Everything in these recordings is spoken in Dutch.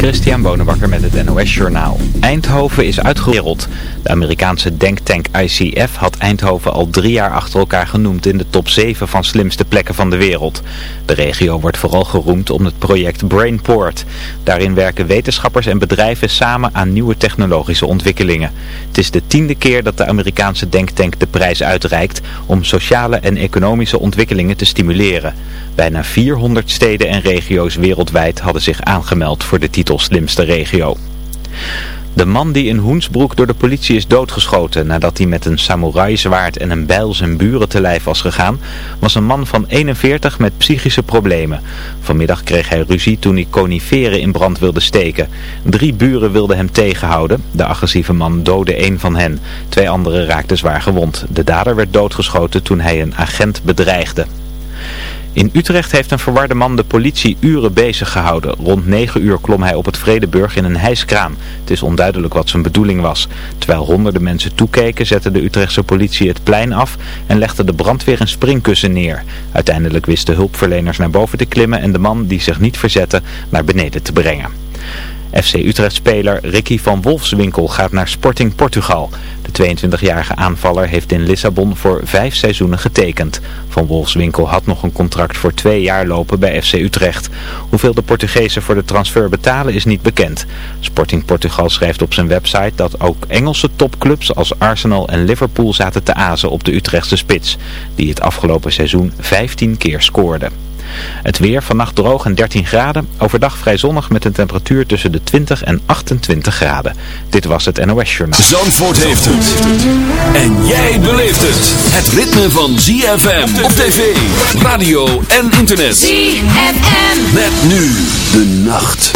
Christian Bonenbakker met het NOS Journaal. Eindhoven is uitgewereld. De Amerikaanse denktank ICF had Eindhoven al drie jaar achter elkaar genoemd in de top 7 van slimste plekken van de wereld. De regio wordt vooral geroemd om het project Brainport. Daarin werken wetenschappers en bedrijven samen aan nieuwe technologische ontwikkelingen. Het is de tiende keer dat de Amerikaanse denktank de prijs uitreikt om sociale en economische ontwikkelingen te stimuleren. Bijna 400 steden en regio's wereldwijd hadden zich aangemeld voor de titel Slimste Regio. De man die in Hoensbroek door de politie is doodgeschoten nadat hij met een samurai-zwaard en een bijl zijn buren te lijf was gegaan, was een man van 41 met psychische problemen. Vanmiddag kreeg hij ruzie toen hij coniferen in brand wilde steken. Drie buren wilden hem tegenhouden. De agressieve man doodde een van hen. Twee anderen raakten zwaar gewond. De dader werd doodgeschoten toen hij een agent bedreigde. In Utrecht heeft een verwarde man de politie uren bezig gehouden. Rond 9 uur klom hij op het Vredeburg in een hijskraan. Het is onduidelijk wat zijn bedoeling was. Terwijl honderden mensen toekeken zette de Utrechtse politie het plein af en legde de brandweer een springkussen neer. Uiteindelijk wisten hulpverleners naar boven te klimmen en de man die zich niet verzette naar beneden te brengen. FC Utrecht-speler Ricky van Wolfswinkel gaat naar Sporting Portugal. De 22-jarige aanvaller heeft in Lissabon voor vijf seizoenen getekend. Van Wolfswinkel had nog een contract voor twee jaar lopen bij FC Utrecht. Hoeveel de Portugezen voor de transfer betalen is niet bekend. Sporting Portugal schrijft op zijn website dat ook Engelse topclubs als Arsenal en Liverpool zaten te azen op de Utrechtse spits. Die het afgelopen seizoen 15 keer scoorde. Het weer vannacht droog en 13 graden. Overdag vrij zonnig met een temperatuur tussen de 20 en 28 graden. Dit was het NOS Journaal. Zandvoort heeft het. En jij beleeft het. Het ritme van ZFM op tv, radio en internet. ZFM. Met nu de nacht.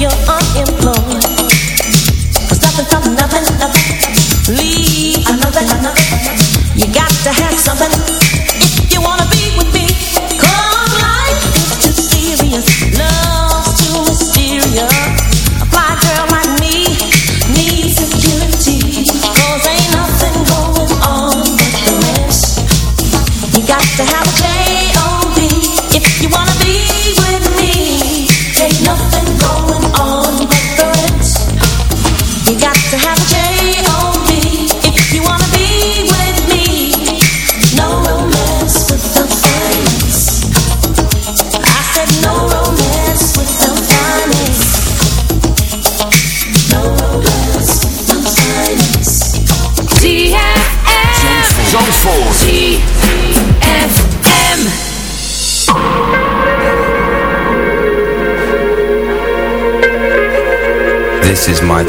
you're unemployed. Cause nothing's nothing.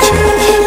今天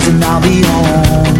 days and I'll be home.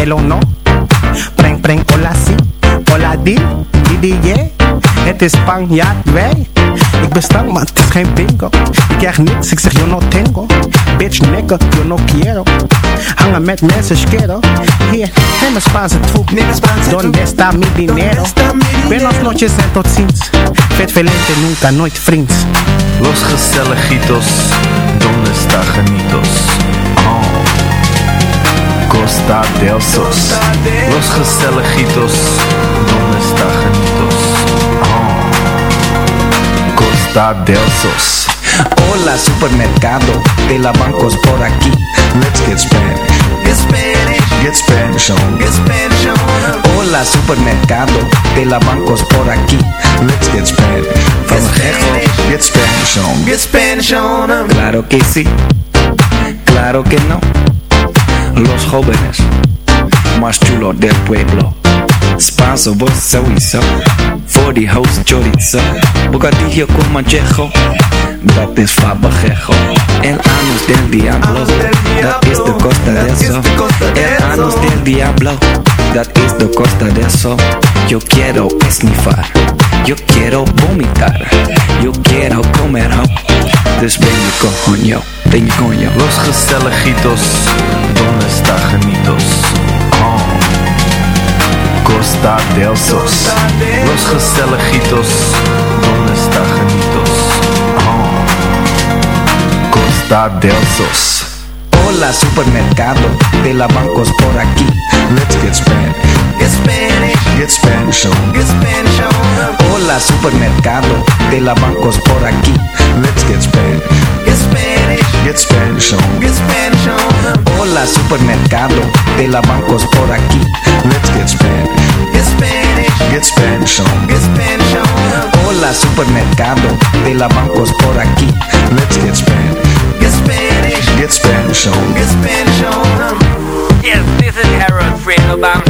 El o no. Preng, preng, hola si. Hola di, di, di, yeah. Het is Spanjaard, wij. Ik ben stank, maar het is geen bingo. Ik krijg niks, ik zeg yo no tengo. Bitch, nigga, yo no quiero. Hangen met mensen, schero. Hier, neem een Spaanse troep. Donde está mi dinero? Buenos noches en tot ziens. Vet velente, nunca, nooit vriends. Los Gestelejitos, ¿dónde está Janitos? Oh. Costa del Sos. Los Gestelejitos, ¿dónde está Janitos? Oh. Costa del Sos. Hola supermercado de la bancos por aquí. Let's get Spanish. Get Spanish. Get Spanish on. Get Spanish on. Hola supermercado de la bancos por aquí. Let's get Spanish. Van Gijos. Get Spanish on. Get Spanish on. Claro que sí, claro que no. Los jóvenes más chulos del pueblo. Spanso, vos sowieso. Voor die house chorizo. Bocadillo con manchejo. Dat is fabajejo. El anus del diablo. Dat is de costa de eso. El anus del diablo. Dat is de costa de eso. Yo quiero esnifar. Yo quiero vomitar. Yo quiero comer ho. Dus ben je coño. Ben je coño. Los Gestelejitos, ¿dónde está Janitos? Oh. Costa del Sos. Los Gestelejitos, ¿dónde está Janitos? Oh. Costa del Sos. Hola supermercado de la bancos por aquí. Let's get Spanish. Get Spanish. Get Spanish on. Get Spanish on. Hola supermercado de la bancos por aquí. Let's get Spanish. Get Spanish. Get Spanish on. Get Spanish on. Hola supermercado de la bancos por aquí. Let's get Spanish. De la bancos por aquí. Let's get Spanish. Get Spanish. Get Spanish on. Get Spanish on. Yes, this is Harold Fredo